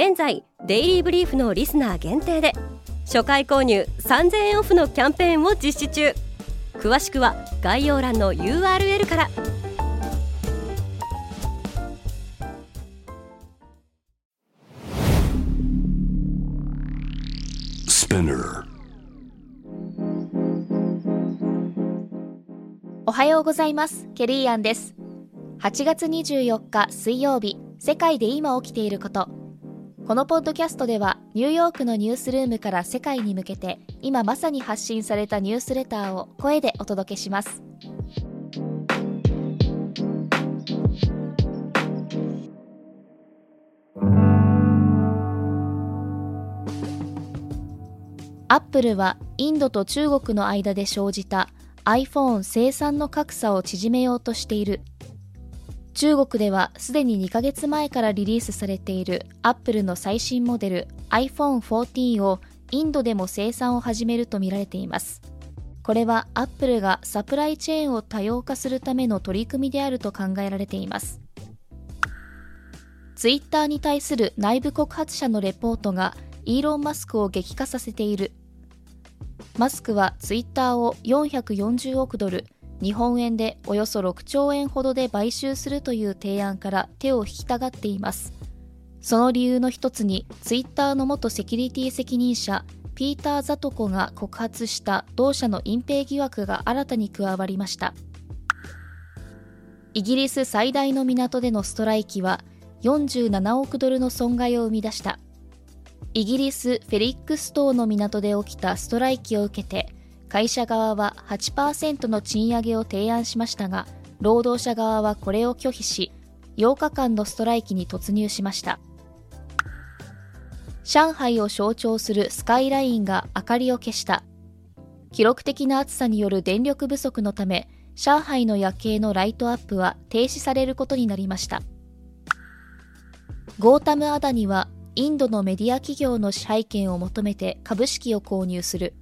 現在デイリーブリーフのリスナー限定で初回購入3000円オフのキャンペーンを実施中。詳しくは概要欄の URL から。おはようございます。ケリーアンです。8月24日水曜日世界で今起きていることこのポッドキャストではニューヨークのニュースルームから世界に向けて今まさに発信されたニュースレターを声でお届けします。アップルはインドと中国の間で生じた iPhone 生産の格差を縮めようとしている。中国ではすでに2ヶ月前からリリースされている Apple の最新モデル iPhone14 をインドでも生産を始めるとみられています。これは Apple がサプライチェーンを多様化するための取り組みであると考えられています。Twitter に対する内部告発者のレポートがイーロン・マスクを激化させている。マスクは Twitter を440億ドル、日本円でおよそ6兆円ほどで買収するという提案から手を引きたがっています。その理由の一つに、ツイッターの元セキュリティ責任者、ピーター・ザトコが告発した同社の隠蔽疑惑が新たに加わりました。イギリス最大の港でのストライキは47億ドルの損害を生み出した。イギリス・フェリックス島の港で起きたストライキを受けて、会社側は8%の賃上げを提案しましたが、労働者側はこれを拒否し、8日間のストライキに突入しました。上海を象徴するスカイラインが明かりを消した。記録的な暑さによる電力不足のため、上海の夜景のライトアップは停止されることになりました。ゴータム・アダニはインドのメディア企業の支配権を求めて株式を購入する。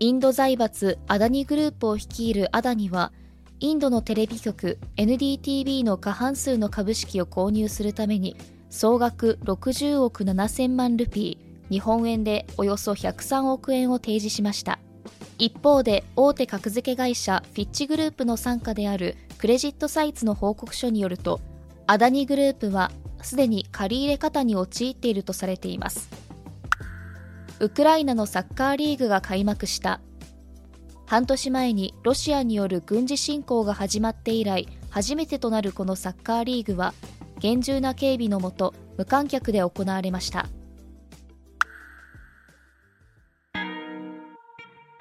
インド財閥アダニグループを率いるアダニは、インドのテレビ局 NDTV の過半数の株式を購入するために、総額60億7000万ルピー、日本円でおよそ103億円を提示しました。一方で大手格付け会社フィッチグループの傘下であるクレジットサイツの報告書によると、アダニグループはすでに借り入れ方に陥っているとされています。ウクライナのサッカーリーグが開幕した。半年前にロシアによる軍事侵攻が始まって以来初めてとなるこのサッカーリーグは厳重な警備のもと無観客で行われました。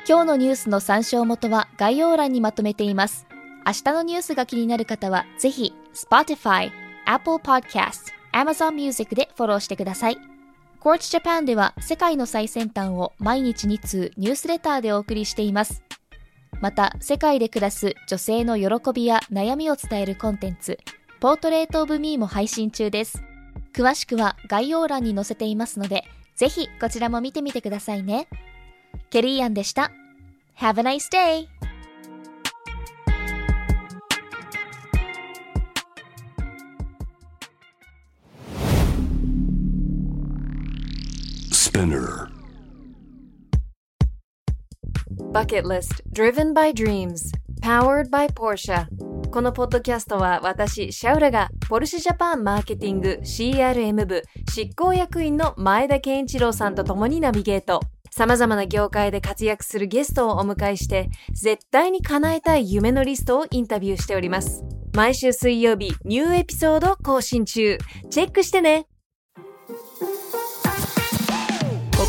今日のニュースの参照元は概要欄にまとめています。明日のニュースが気になる方はぜひ Spotify、Apple Podcast、Amazon Music でフォローしてください。Quartz Japan では世界の最先端を毎日2通ニュースレターでお送りしています。また、世界で暮らす女性の喜びや悩みを伝えるコンテンツ、ポートレートオブミーも配信中です。詳しくは概要欄に載せていますので、ぜひこちらも見てみてくださいね。ケリーアンでした。Have a nice day! Spinner Bucket List Driven by Dreams Powered by Porsche このポッドキャストは私、シャウラがポルシェジャパンマーケティング CRM 部執行役員の前田健一郎さんと共にナビゲート。様々な業界で活躍するゲストをお迎えして、絶対に叶えたい夢のリストをインタビューしております。毎週水曜日、ニューエピソード更新中。チェックしてね